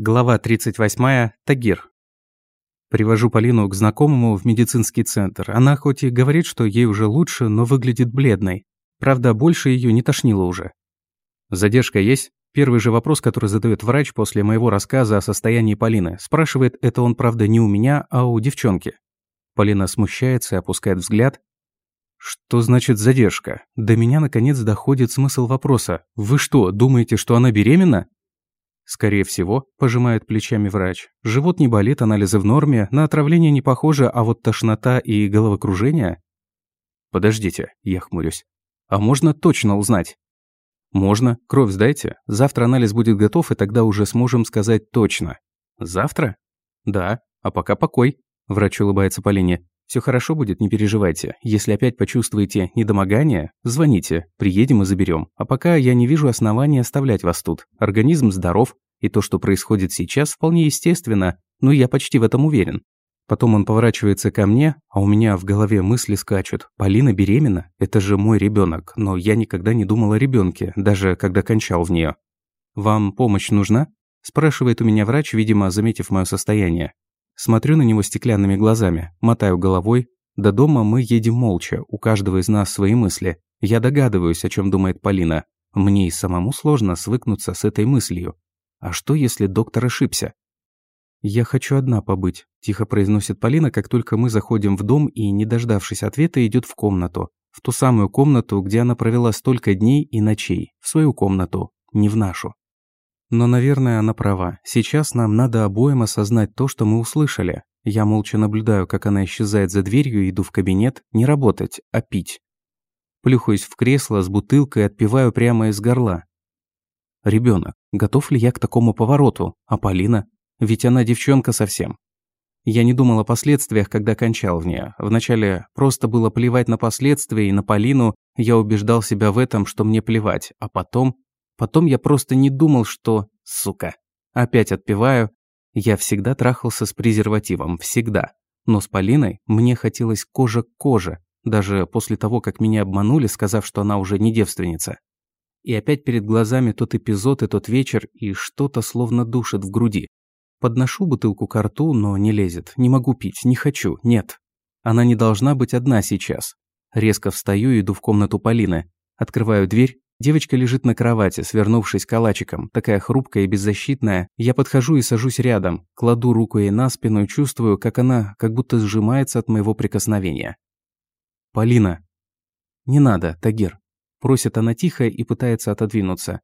Глава 38. Тагир. Привожу Полину к знакомому в медицинский центр. Она хоть и говорит, что ей уже лучше, но выглядит бледной. Правда, больше ее не тошнило уже. Задержка есть? Первый же вопрос, который задает врач после моего рассказа о состоянии Полины. Спрашивает, это он, правда, не у меня, а у девчонки. Полина смущается и опускает взгляд. Что значит задержка? До меня, наконец, доходит смысл вопроса. Вы что, думаете, что она беременна? Скорее всего, пожимает плечами врач. Живот не болит, анализы в норме, на отравление не похоже, а вот тошнота и головокружение? Подождите, я хмурюсь. А можно точно узнать? Можно, кровь сдайте. Завтра анализ будет готов, и тогда уже сможем сказать точно. Завтра? Да, а пока покой. Врач улыбается Полине. Все хорошо будет, не переживайте. Если опять почувствуете недомогание, звоните, приедем и заберем. А пока я не вижу основания оставлять вас тут. Организм здоров, и то, что происходит сейчас, вполне естественно, но я почти в этом уверен. Потом он поворачивается ко мне, а у меня в голове мысли скачут. Полина беременна? Это же мой ребенок, но я никогда не думал о ребенке, даже когда кончал в нее. «Вам помощь нужна?» – спрашивает у меня врач, видимо, заметив мое состояние. Смотрю на него стеклянными глазами, мотаю головой. До дома мы едем молча, у каждого из нас свои мысли. Я догадываюсь, о чем думает Полина. Мне и самому сложно свыкнуться с этой мыслью. А что, если доктор ошибся? «Я хочу одна побыть», – тихо произносит Полина, как только мы заходим в дом и, не дождавшись ответа, идет в комнату. В ту самую комнату, где она провела столько дней и ночей. В свою комнату, не в нашу. Но, наверное, она права. Сейчас нам надо обоим осознать то, что мы услышали. Я молча наблюдаю, как она исчезает за дверью иду в кабинет. Не работать, а пить. Плюхаюсь в кресло с бутылкой отпиваю прямо из горла. Ребенок, готов ли я к такому повороту? А Полина? Ведь она девчонка совсем. Я не думал о последствиях, когда кончал в ней. Вначале просто было плевать на последствия, и на Полину я убеждал себя в этом, что мне плевать. А потом Потом я просто не думал, что... Сука. Опять отпиваю. Я всегда трахался с презервативом. Всегда. Но с Полиной мне хотелось кожа к коже. Даже после того, как меня обманули, сказав, что она уже не девственница. И опять перед глазами тот эпизод и тот вечер, и что-то словно душит в груди. Подношу бутылку к рту, но не лезет. Не могу пить, не хочу, нет. Она не должна быть одна сейчас. Резко встаю и иду в комнату Полины. Открываю дверь, Девочка лежит на кровати, свернувшись калачиком, такая хрупкая и беззащитная. Я подхожу и сажусь рядом, кладу руку ей на спину и чувствую, как она как будто сжимается от моего прикосновения. «Полина!» «Не надо, Тагир!» Просит она тихо и пытается отодвинуться.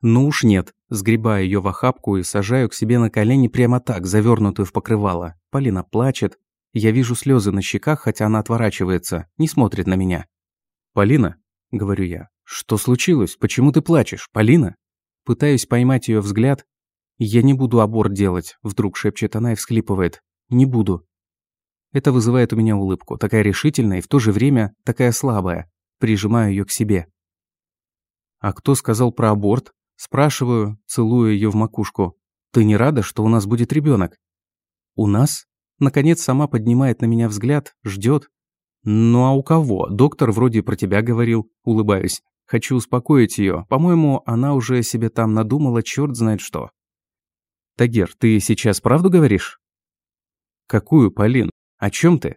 «Ну уж нет!» Сгребаю ее в охапку и сажаю к себе на колени прямо так, завернутую в покрывало. Полина плачет. Я вижу слезы на щеках, хотя она отворачивается, не смотрит на меня. «Полина?» – говорю я. «Что случилось? Почему ты плачешь, Полина?» Пытаюсь поймать ее взгляд. «Я не буду аборт делать», – вдруг шепчет она и всхлипывает. «Не буду». Это вызывает у меня улыбку, такая решительная и в то же время такая слабая. Прижимаю ее к себе. «А кто сказал про аборт?» Спрашиваю, целую ее в макушку. «Ты не рада, что у нас будет ребенок? «У нас?» Наконец сама поднимает на меня взгляд, ждет. «Ну а у кого? Доктор вроде про тебя говорил», улыбаюсь. Хочу успокоить ее. По-моему, она уже себе там надумала черт знает что. Тагер, ты сейчас правду говоришь? Какую, Полин? О чем ты?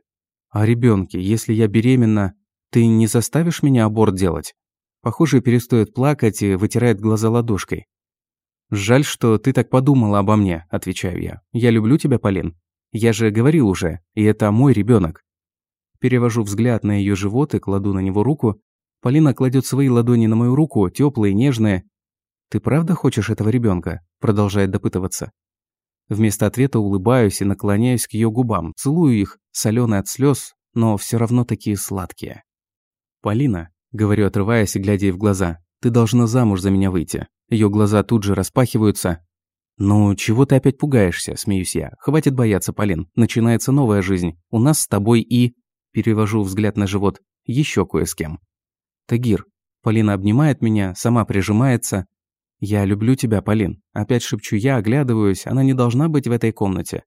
О ребенке. Если я беременна, ты не заставишь меня аборт делать? Похоже, перестает плакать и вытирает глаза ладошкой. «Жаль, что ты так подумала обо мне», – отвечаю я. «Я люблю тебя, Полин. Я же говорил уже, и это мой ребенок. Перевожу взгляд на ее живот и кладу на него руку. Полина кладет свои ладони на мою руку, теплые, нежные. «Ты правда хочешь этого ребенка? продолжает допытываться. Вместо ответа улыбаюсь и наклоняюсь к ее губам, целую их, соленые от слез, но все равно такие сладкие. «Полина», — говорю, отрываясь и глядя ей в глаза, «ты должна замуж за меня выйти». Ее глаза тут же распахиваются. «Ну, чего ты опять пугаешься?» – смеюсь я. «Хватит бояться, Полин. Начинается новая жизнь. У нас с тобой и...» Перевожу взгляд на живот. Еще кое с кем. Тагир. Полина обнимает меня, сама прижимается. «Я люблю тебя, Полин». Опять шепчу я, оглядываюсь, она не должна быть в этой комнате.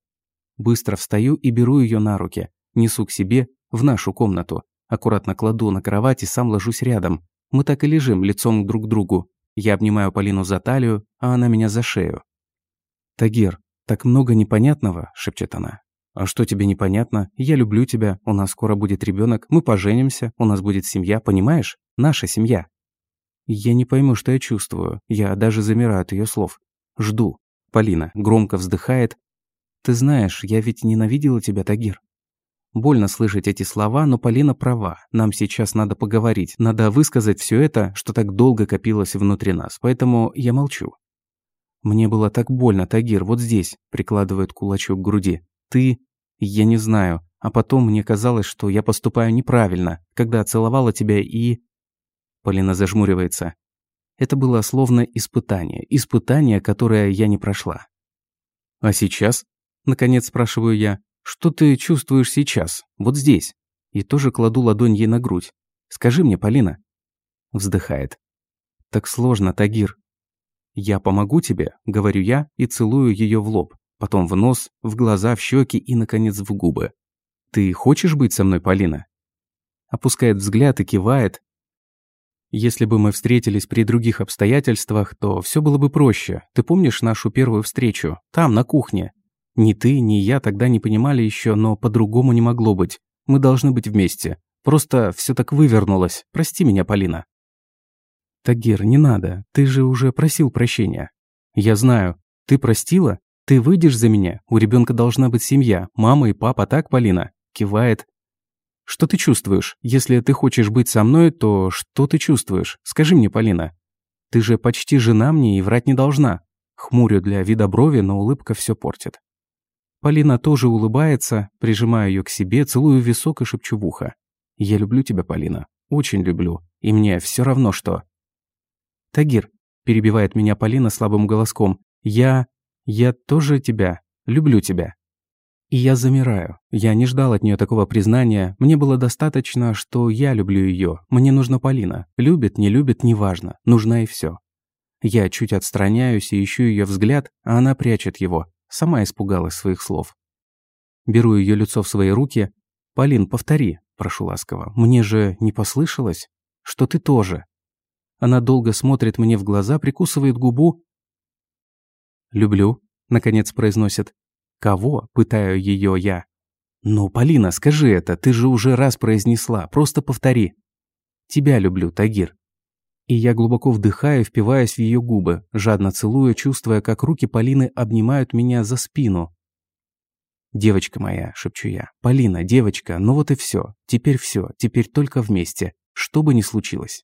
Быстро встаю и беру ее на руки. Несу к себе, в нашу комнату. Аккуратно кладу на кровать и сам ложусь рядом. Мы так и лежим, лицом друг к другу. Я обнимаю Полину за талию, а она меня за шею. «Тагир, так много непонятного», – шепчет она. «А что тебе непонятно? Я люблю тебя, у нас скоро будет ребенок, мы поженимся, у нас будет семья, понимаешь? Наша семья». Я не пойму, что я чувствую. Я даже замираю от ее слов. Жду. Полина громко вздыхает. «Ты знаешь, я ведь ненавидела тебя, Тагир». Больно слышать эти слова, но Полина права. Нам сейчас надо поговорить, надо высказать все это, что так долго копилось внутри нас. Поэтому я молчу. «Мне было так больно, Тагир, вот здесь», – прикладывает кулачок к груди. «Ты...» «Я не знаю. А потом мне казалось, что я поступаю неправильно, когда целовала тебя и...» Полина зажмуривается. Это было словно испытание. Испытание, которое я не прошла. «А сейчас?» – наконец спрашиваю я. «Что ты чувствуешь сейчас? Вот здесь?» И тоже кладу ладонь ей на грудь. «Скажи мне, Полина». Вздыхает. «Так сложно, Тагир. «Я помогу тебе», — говорю я и целую ее в лоб, потом в нос, в глаза, в щеки и, наконец, в губы. «Ты хочешь быть со мной, Полина?» Опускает взгляд и кивает. Если бы мы встретились при других обстоятельствах, то все было бы проще. Ты помнишь нашу первую встречу? Там, на кухне. Ни ты, ни я тогда не понимали еще, но по-другому не могло быть. Мы должны быть вместе. Просто все так вывернулось. Прости меня, Полина. «Тагир, не надо, ты же уже просил прощения». «Я знаю. Ты простила? Ты выйдешь за меня? У ребенка должна быть семья, мама и папа, так, Полина?» Кивает. «Что ты чувствуешь? Если ты хочешь быть со мной, то что ты чувствуешь? Скажи мне, Полина. Ты же почти жена мне и врать не должна». Хмурю для вида брови, но улыбка все портит. Полина тоже улыбается, прижимаю ее к себе, целую висок и шепчу в ухо. «Я люблю тебя, Полина. Очень люблю. И мне все равно, что...» «Тагир», – перебивает меня Полина слабым голоском, – «я... я тоже тебя, люблю тебя». И я замираю. Я не ждал от нее такого признания. Мне было достаточно, что я люблю ее. Мне нужна Полина. Любит, не любит, неважно. Нужна и все. Я чуть отстраняюсь и ищу ее взгляд, а она прячет его. Сама испугалась своих слов. Беру ее лицо в свои руки. «Полин, повтори», – прошу ласково. «Мне же не послышалось? Что ты тоже?» Она долго смотрит мне в глаза, прикусывает губу. «Люблю», — наконец произносит. «Кого?» — пытаю ее я. «Ну, Полина, скажи это, ты же уже раз произнесла, просто повтори». «Тебя люблю, Тагир». И я глубоко вдыхаю, впиваясь в ее губы, жадно целуя, чувствуя, как руки Полины обнимают меня за спину. «Девочка моя», — шепчу я, — «Полина, девочка, ну вот и все. Теперь все, теперь только вместе, что бы ни случилось».